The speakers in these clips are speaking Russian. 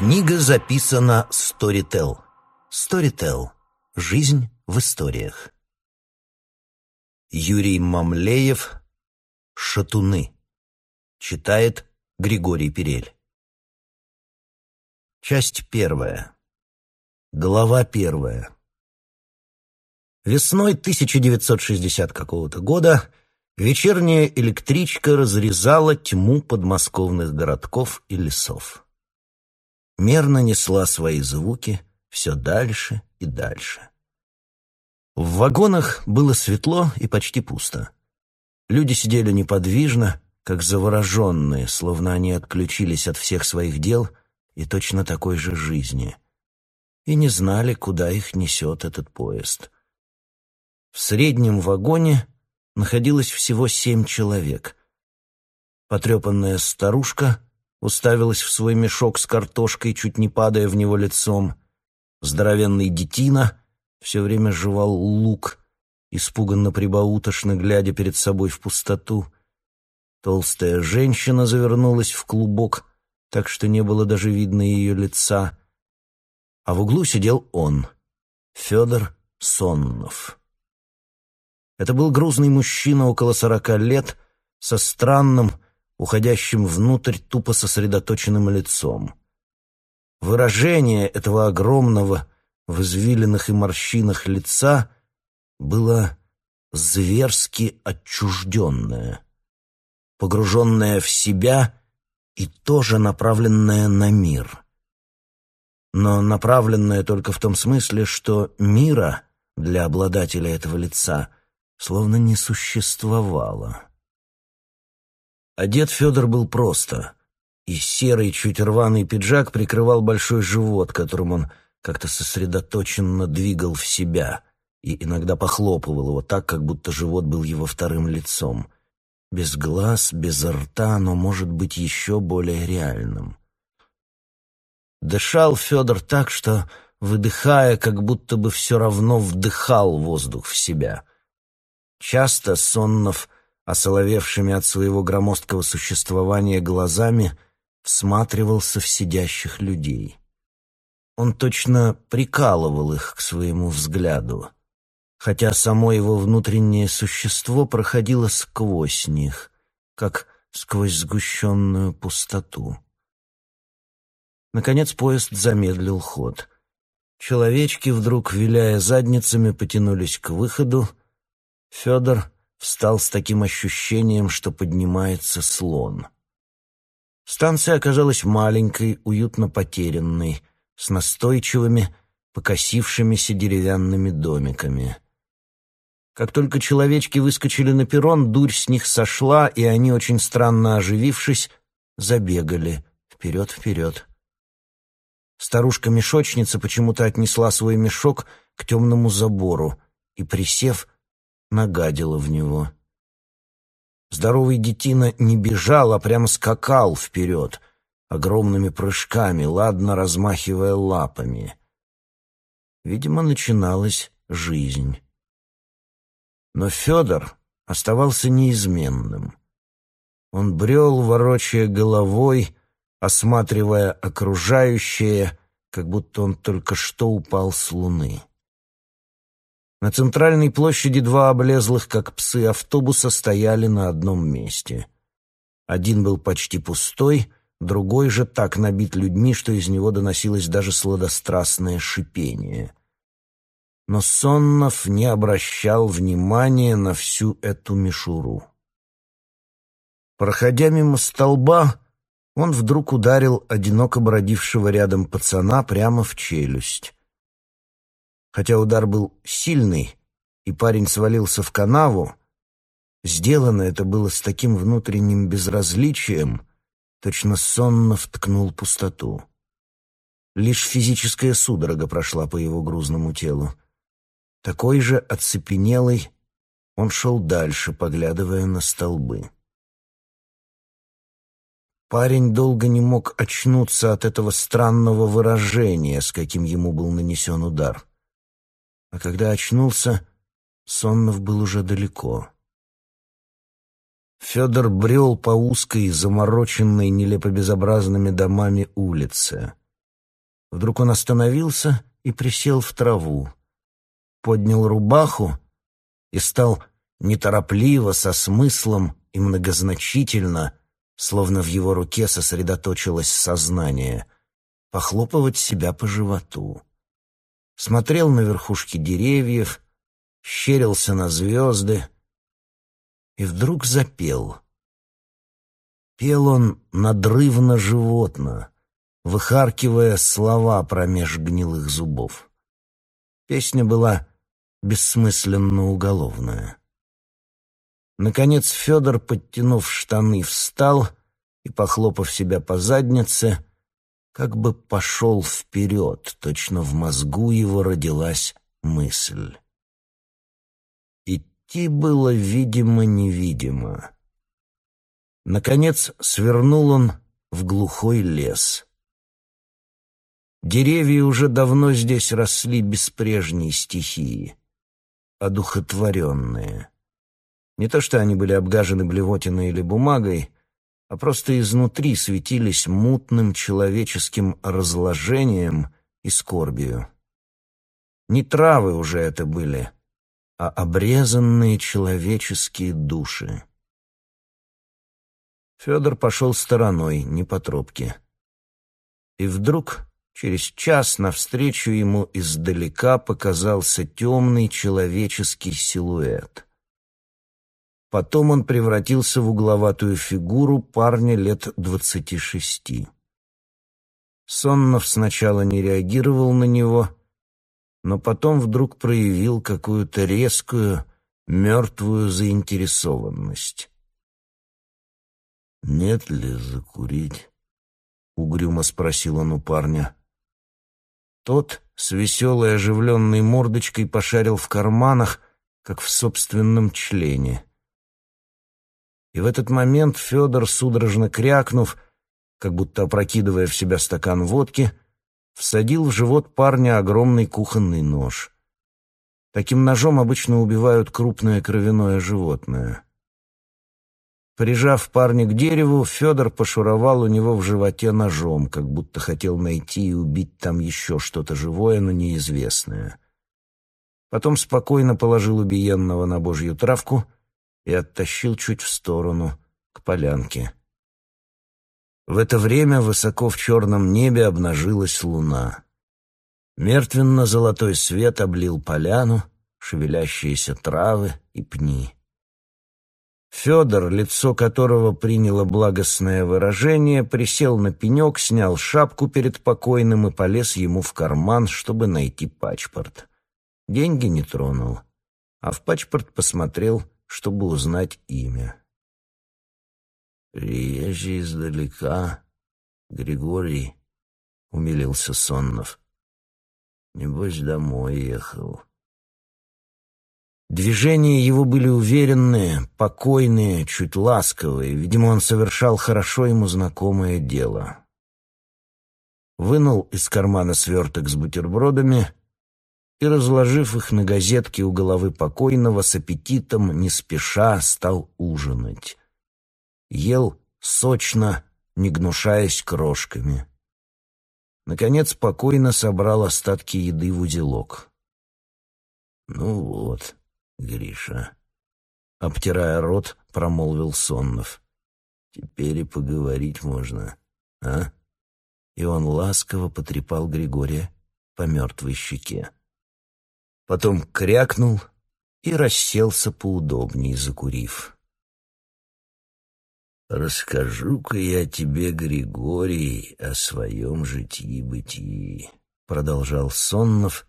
Книга записана Storytel. Storytel. Жизнь в историях. Юрий Мамлеев. Шатуны. Читает Григорий Перель. Часть первая. Глава первая. Весной 1960 какого-то года вечерняя электричка разрезала тьму подмосковных городков и лесов мерно несла свои звуки все дальше и дальше. В вагонах было светло и почти пусто. Люди сидели неподвижно, как завороженные, словно они отключились от всех своих дел и точно такой же жизни, и не знали, куда их несет этот поезд. В среднем вагоне находилось всего семь человек. Потрепанная старушка — уставилась в свой мешок с картошкой, чуть не падая в него лицом. Здоровенный детина все время жевал лук, испуганно прибаутошно глядя перед собой в пустоту. Толстая женщина завернулась в клубок, так что не было даже видно ее лица. А в углу сидел он, Федор Соннов. Это был грузный мужчина около сорока лет, со странным, уходящим внутрь тупо сосредоточенным лицом. Выражение этого огромного в извилинах и морщинах лица было зверски отчужденное, погруженное в себя и тоже направленное на мир. Но направленное только в том смысле, что мира для обладателя этого лица словно не существовало. Одет Федор был просто, и серый, чуть рваный пиджак прикрывал большой живот, которым он как-то сосредоточенно двигал в себя и иногда похлопывал его так, как будто живот был его вторым лицом. Без глаз, без рта, но может быть еще более реальным. Дышал Федор так, что, выдыхая, как будто бы все равно вдыхал воздух в себя. Часто Соннов осоловевшими от своего громоздкого существования глазами, всматривался в сидящих людей. Он точно прикалывал их к своему взгляду, хотя само его внутреннее существо проходило сквозь них, как сквозь сгущенную пустоту. Наконец поезд замедлил ход. Человечки, вдруг виляя задницами, потянулись к выходу. Федор встал с таким ощущением, что поднимается слон. Станция оказалась маленькой, уютно потерянной, с настойчивыми, покосившимися деревянными домиками. Как только человечки выскочили на перрон, дурь с них сошла, и они, очень странно оживившись, забегали вперед-вперед. Старушка-мешочница почему-то отнесла свой мешок к темному забору и, присев, нагадила в него. Здоровый детина не бежал, а прямо скакал вперед, огромными прыжками, ладно размахивая лапами. Видимо, начиналась жизнь. Но Федор оставался неизменным. Он брел, ворочая головой, осматривая окружающее, как будто он только что упал с луны. На центральной площади два облезлых, как псы, автобуса стояли на одном месте. Один был почти пустой, другой же так набит людьми, что из него доносилось даже сладострастное шипение. Но Соннов не обращал внимания на всю эту мишуру. Проходя мимо столба, он вдруг ударил одиноко бродившего рядом пацана прямо в челюсть. Хотя удар был сильный, и парень свалился в канаву, сделано это было с таким внутренним безразличием, точно сонно вткнул пустоту. Лишь физическая судорога прошла по его грузному телу. Такой же оцепенелый он шел дальше, поглядывая на столбы. Парень долго не мог очнуться от этого странного выражения, с каким ему был нанесен удар. А когда очнулся, Соннов был уже далеко. Федор брел по узкой, замороченной нелепо безобразными домами улице. Вдруг он остановился и присел в траву, поднял рубаху и стал неторопливо, со смыслом и многозначительно, словно в его руке сосредоточилось сознание, похлопывать себя по животу. Смотрел на верхушки деревьев, щерился на звезды и вдруг запел. Пел он надрывно-животно, выхаркивая слова промеж гнилых зубов. Песня была бессмысленно-уголовная. Наконец Федор, подтянув штаны, встал и, похлопав себя по заднице, как бы пошел вперед, точно в мозгу его родилась мысль. Идти было видимо-невидимо. Наконец свернул он в глухой лес. Деревья уже давно здесь росли без прежней стихии, одухотворенные. Не то что они были обгажены блевотиной или бумагой, а просто изнутри светились мутным человеческим разложением и скорбью. Не травы уже это были, а обрезанные человеческие души. Федор пошел стороной, не по тропке. И вдруг, через час, навстречу ему издалека показался темный человеческий силуэт. Потом он превратился в угловатую фигуру парня лет двадцати шести. Соннов сначала не реагировал на него, но потом вдруг проявил какую-то резкую, мертвую заинтересованность. «Нет ли закурить?» — угрюмо спросил он у парня. Тот с веселой оживленной мордочкой пошарил в карманах, как в собственном члене. И в этот момент Федор, судорожно крякнув, как будто опрокидывая в себя стакан водки, всадил в живот парня огромный кухонный нож. Таким ножом обычно убивают крупное кровяное животное. Прижав парня к дереву, Федор пошуровал у него в животе ножом, как будто хотел найти и убить там еще что-то живое, но неизвестное. Потом спокойно положил убиенного на божью травку и оттащил чуть в сторону, к полянке. В это время высоко в черном небе обнажилась луна. Мертвенно-золотой свет облил поляну, шевелящиеся травы и пни. Федор, лицо которого приняло благостное выражение, присел на пенек, снял шапку перед покойным и полез ему в карман, чтобы найти пачпорт. Деньги не тронул, а в пачпорт посмотрел, чтобы узнать имя. «Приезжий издалека, Григорий», — умилился Соннов. «Небось, домой ехал». Движения его были уверенные, покойные, чуть ласковые. Видимо, он совершал хорошо ему знакомое дело. Вынул из кармана сверток с бутербродами и, разложив их на газетке у головы покойного, с аппетитом, не спеша, стал ужинать. Ел сочно, не гнушаясь крошками. Наконец, спокойно собрал остатки еды в узелок. «Ну вот», Гриша. Обтирая рот, промолвил Соннов. Теперь и поговорить можно, а? И он ласково потрепал Григория по мертвой щеке. Потом крякнул и расселся поудобнее, закурив. «Расскажу-ка я тебе, Григорий, о своем житии-бытии», — продолжал Соннов,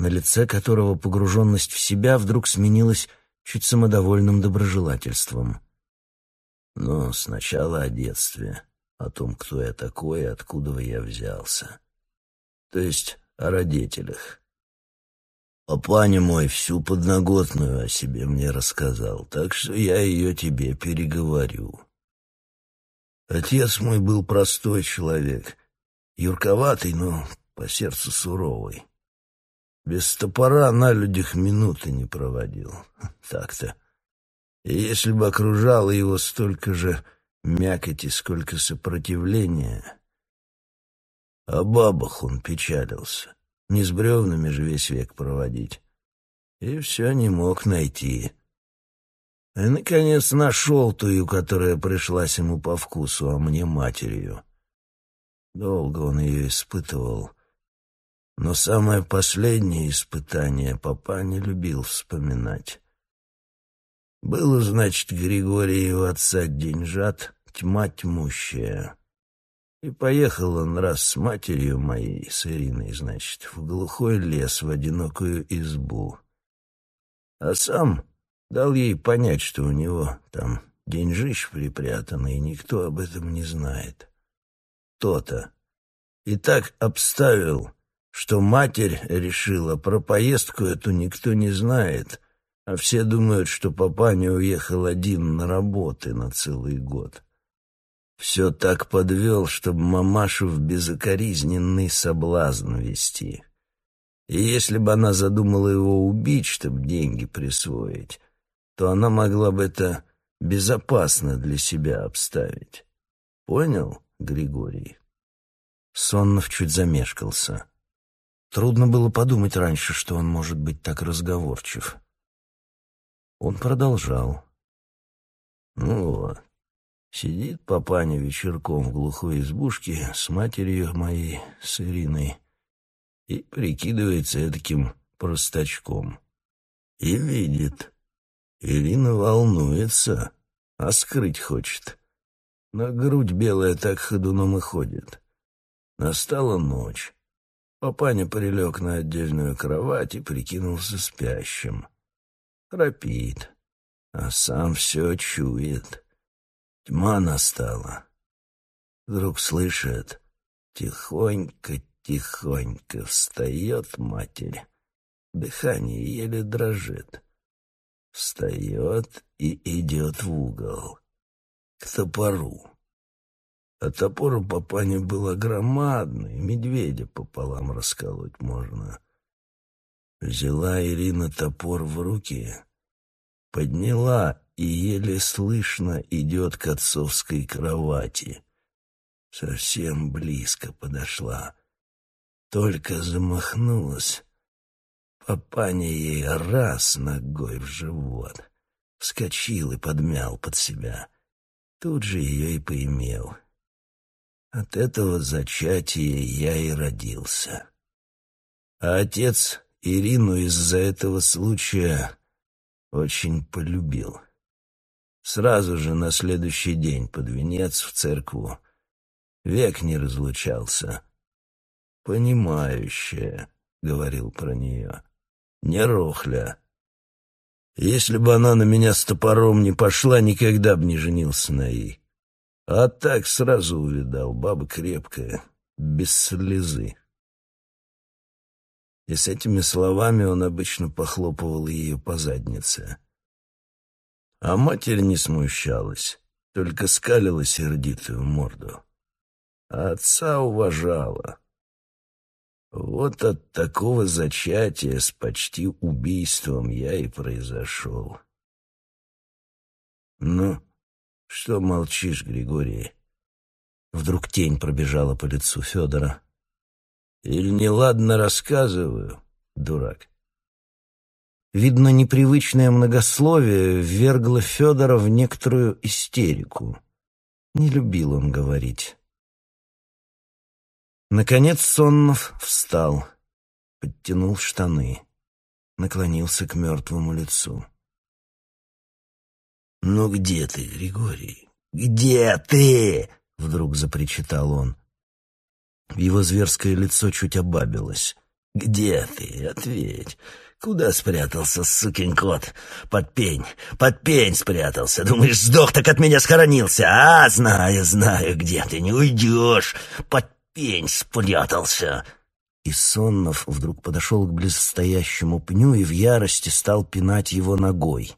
на лице которого погруженность в себя вдруг сменилась чуть самодовольным доброжелательством. Но сначала о детстве, о том, кто я такой и откуда я взялся. То есть о родителях. Папаня мой всю подноготную о себе мне рассказал, так что я ее тебе переговорю. Отец мой был простой человек, юрковатый, но по сердцу суровый. Без топора на людях минуты не проводил. Так-то. И если бы окружало его столько же мякоти, сколько сопротивления, О бабах он печалился. Не с бревнами же весь век проводить. И все не мог найти. И, наконец, нашел тую, которая пришлась ему по вкусу, а мне матерью. Долго он ее испытывал. Но самое последнее испытание папа не любил вспоминать. Было, значит, Григорию отца деньжат, тьма тьмущая. И поехал он раз с матерью моей, с Ириной, значит, в глухой лес, в одинокую избу. А сам дал ей понять, что у него там деньжищ припрятано, и никто об этом не знает. То-то. И так обставил, что матерь решила, про поездку эту никто не знает, а все думают, что папа не уехал один на работы на целый год. Все так подвел, чтобы мамашу в безукоризненный соблазн вести. И если бы она задумала его убить, чтобы деньги присвоить, то она могла бы это безопасно для себя обставить. Понял, Григорий? Соннов чуть замешкался. Трудно было подумать раньше, что он может быть так разговорчив. Он продолжал. Ну вот, Сидит папаня вечерком в глухой избушке с матерью моей, с Ириной, и прикидывается таким простачком. И видит. Ирина волнуется, а скрыть хочет. На грудь белая так ходуном и ходит. Настала ночь. Папаня прилег на отдельную кровать и прикинулся спящим. Храпит, а сам все чует. Тьма настала. Вдруг слышит, тихонько-тихонько встает матерь. Дыхание еле дрожит. Встает и идет в угол. К топору. А топор у папани был громадный, медведя пополам расколоть можно. Взяла Ирина топор в руки, подняла и еле слышно идет к отцовской кровати. Совсем близко подошла. Только замахнулась. Папаня ей раз ногой в живот. Вскочил и подмял под себя. Тут же ее и поимел. От этого зачатия я и родился. А отец Ирину из-за этого случая очень полюбил. Сразу же на следующий день под венец в церкву. Век не разлучался. «Понимающая», — говорил про нее, — «не рохля». Если бы она на меня с топором не пошла, никогда бы не женился на ей. А так сразу увидал, баба крепкая, без слезы. И с этими словами он обычно похлопывал ее по заднице. А матерь не смущалась, только скалила сердитую морду. А отца уважала. Вот от такого зачатия с почти убийством я и произошел. Ну, что молчишь, Григорий? Вдруг тень пробежала по лицу Федора. Или неладно рассказываю, дурак? Видно, непривычное многословие ввергло Федора в некоторую истерику. Не любил он говорить. Наконец Соннов встал, подтянул штаны, наклонился к мертвому лицу. «Ну где ты, Григорий? Где ты?» — вдруг запричитал он. Его зверское лицо чуть обабилось. «Где ты? Ответь. Куда спрятался, сукин кот? Под пень, под пень спрятался. Думаешь, сдох, так от меня схоронился? А, знаю, знаю, где ты, не уйдешь. Под пень спрятался. И Соннов вдруг подошел к близстоящему пню и в ярости стал пинать его ногой.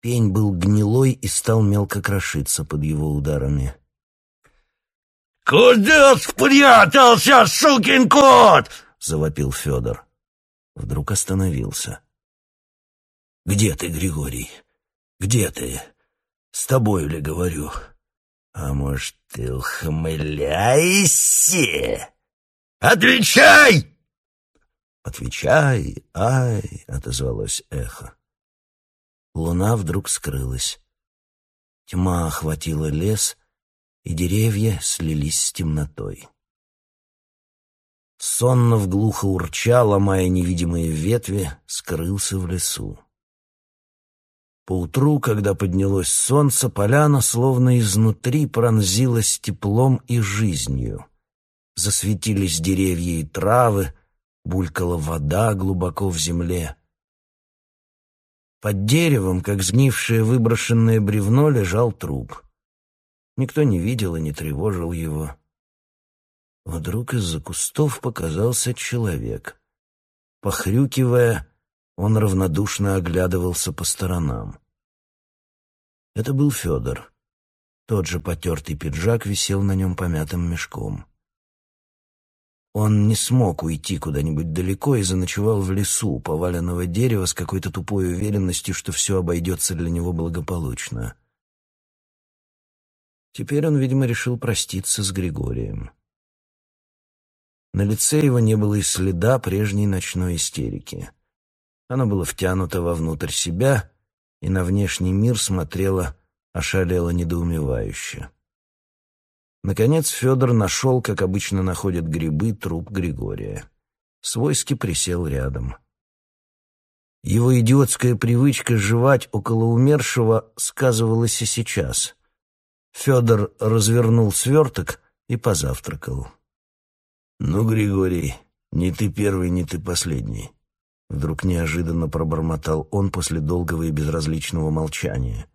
Пень был гнилой и стал мелко крошиться под его ударами. «Куда спрятался, сукин кот?» — завопил Федор вдруг остановился. «Где ты, Григорий? Где ты? С тобой ли говорю? А может, ты ухмыляешься? Отвечай! Отвечай, ай, отозвалось эхо. Луна вдруг скрылась. Тьма охватила лес, и деревья слились с темнотой. Сонно глухо урча, ломая невидимые ветви, скрылся в лесу. Поутру, когда поднялось солнце, поляна словно изнутри пронзилась теплом и жизнью. Засветились деревья и травы, булькала вода глубоко в земле. Под деревом, как сгнившее выброшенное бревно, лежал труп. Никто не видел и не тревожил его. Вдруг из-за кустов показался человек. Похрюкивая, он равнодушно оглядывался по сторонам. Это был Федор. Тот же потертый пиджак висел на нем помятым мешком. Он не смог уйти куда-нибудь далеко и заночевал в лесу у поваленного дерева с какой-то тупой уверенностью, что все обойдется для него благополучно. Теперь он, видимо, решил проститься с Григорием. На лице его не было и следа прежней ночной истерики. Оно было втянуто вовнутрь себя и на внешний мир смотрело ошалело недоумевающе. Наконец Федор нашел, как обычно находят грибы, труп Григория. Свойски присел рядом. Его идиотская привычка жевать около умершего сказывалась и сейчас. Федор развернул сверток и позавтракал. «Ну, Григорий, не ты первый, не ты последний», — вдруг неожиданно пробормотал он после долгого и безразличного молчания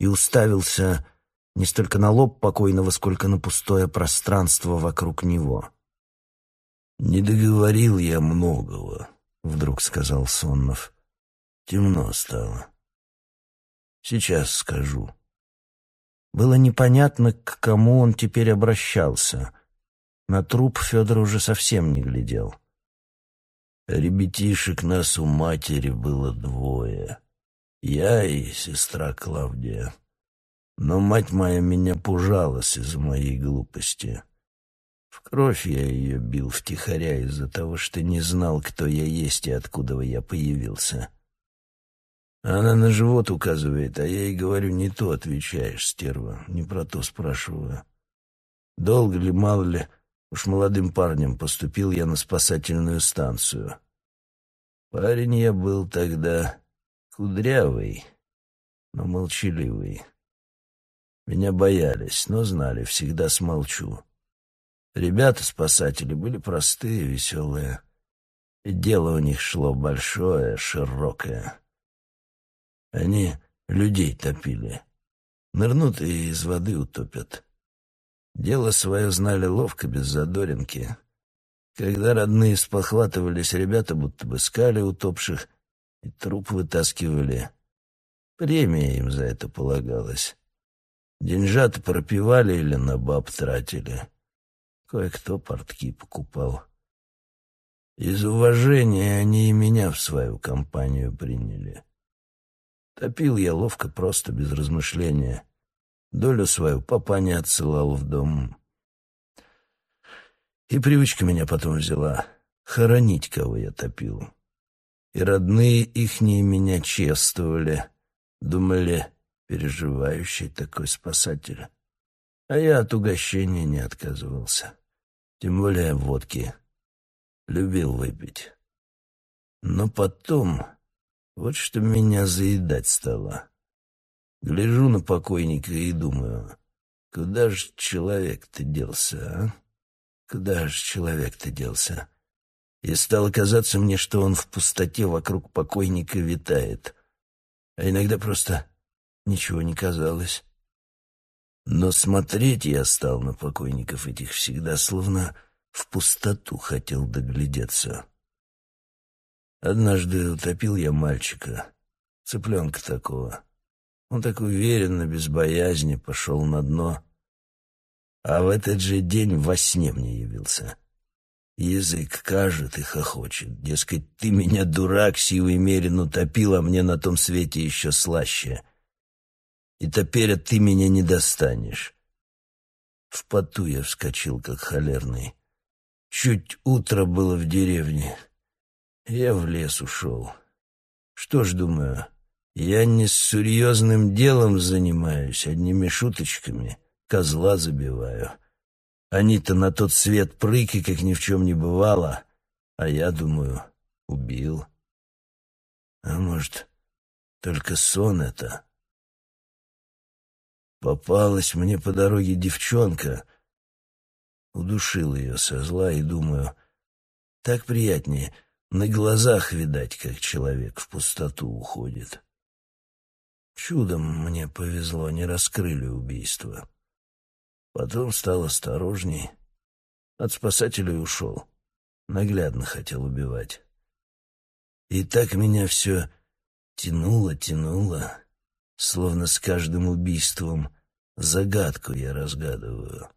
и уставился не столько на лоб покойного, сколько на пустое пространство вокруг него. «Не договорил я многого», — вдруг сказал Соннов. «Темно стало. Сейчас скажу». Было непонятно, к кому он теперь обращался — на труп Федор уже совсем не глядел. Ребятишек нас у матери было двое. Я и сестра Клавдия. Но мать моя меня пужалась из-за моей глупости. В кровь я ее бил втихаря из-за того, что не знал, кто я есть и откуда я появился. Она на живот указывает, а я ей говорю, не то отвечаешь, стерва, не про то спрашиваю. Долго ли, мало ли, Уж молодым парнем поступил я на спасательную станцию. Парень я был тогда кудрявый, но молчаливый. Меня боялись, но знали, всегда смолчу. Ребята-спасатели были простые, веселые. И дело у них шло большое, широкое. Они людей топили. Нырнут и из воды утопят. Дело свое знали ловко, без задоринки. Когда родные спохватывались, ребята будто бы скали утопших и труп вытаскивали. Премия им за это полагалась. Деньжата пропивали или на баб тратили. Кое-кто портки покупал. Из уважения они и меня в свою компанию приняли. Топил я ловко, просто, без размышления. Долю свою папа не отсылал в дом. И привычка меня потом взяла. Хоронить кого я топил. И родные ихние меня чествовали. Думали, переживающий такой спасатель. А я от угощения не отказывался. Тем более водки. Любил выпить. Но потом вот что меня заедать стало. Гляжу на покойника и думаю, куда же человек-то делся, а? Куда же человек-то делся? И стало казаться мне, что он в пустоте вокруг покойника витает. А иногда просто ничего не казалось. Но смотреть я стал на покойников этих всегда, словно в пустоту хотел доглядеться. Однажды утопил я мальчика, цыпленка такого. Он так уверенно, без боязни пошел на дно. А в этот же день во сне мне явился. Язык кажет и хохочет. Дескать, ты меня, дурак, сивой мерин утопил, а мне на том свете еще слаще. И теперь ты меня не достанешь. В поту я вскочил, как холерный. Чуть утро было в деревне. Я в лес ушел. Что ж, думаю, я не с серьезным делом занимаюсь, одними шуточками. Козла забиваю. Они-то на тот свет прыки, как ни в чем не бывало, а я, думаю, убил. А может, только сон это? Попалась мне по дороге девчонка. Удушил ее со зла и думаю, так приятнее на глазах видать, как человек в пустоту уходит. Чудом мне повезло, не раскрыли убийство. Потом стал осторожней. От спасателей ушел. Наглядно хотел убивать. И так меня все тянуло, тянуло, словно с каждым убийством загадку я разгадываю.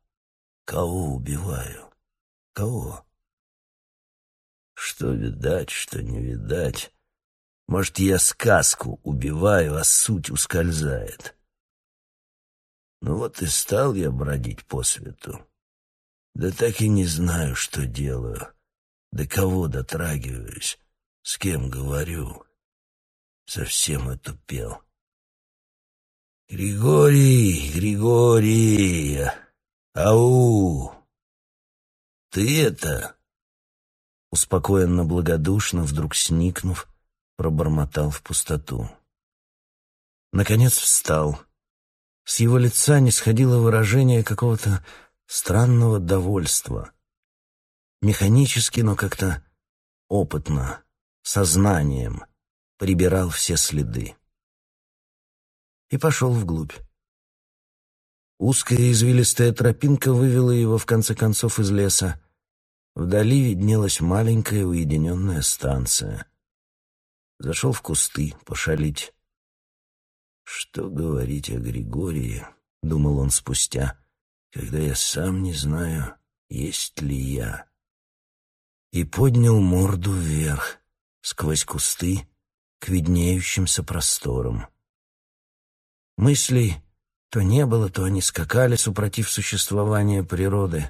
Кого убиваю? Кого? Что видать, что не видать. Может, я сказку убиваю, а суть ускользает. Ну вот и стал я бродить по свету. Да так и не знаю, что делаю, до кого дотрагиваюсь, с кем говорю. Совсем отупел. Григорий, Григорий, ау! Ты это... Успокоенно благодушно, вдруг сникнув, пробормотал в пустоту. Наконец встал. С его лица не сходило выражение какого-то странного довольства. Механически, но как-то опытно, сознанием прибирал все следы. И пошел вглубь. Узкая извилистая тропинка вывела его в конце концов из леса. Вдали виднелась маленькая уединенная станция — Зашел в кусты пошалить. Что говорить о Григории, думал он спустя, когда я сам не знаю, есть ли я. И поднял морду вверх, сквозь кусты, к виднеющимся просторам. Мыслей то не было, то они скакали, супротив существования природы.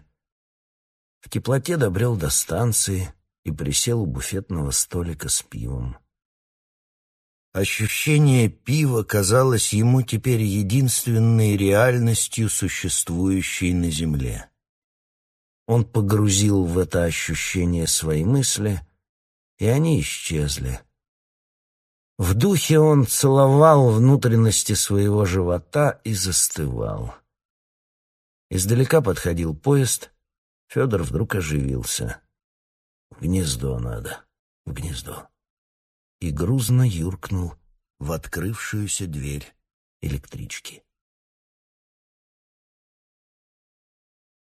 В теплоте добрел до станции и присел у буфетного столика с пивом. Ощущение пива казалось ему теперь единственной реальностью, существующей на земле. Он погрузил в это ощущение свои мысли, и они исчезли. В духе он целовал внутренности своего живота и застывал. Издалека подходил поезд, Федор вдруг оживился. «В гнездо надо, в гнездо» и грузно юркнул в открывшуюся дверь электрички.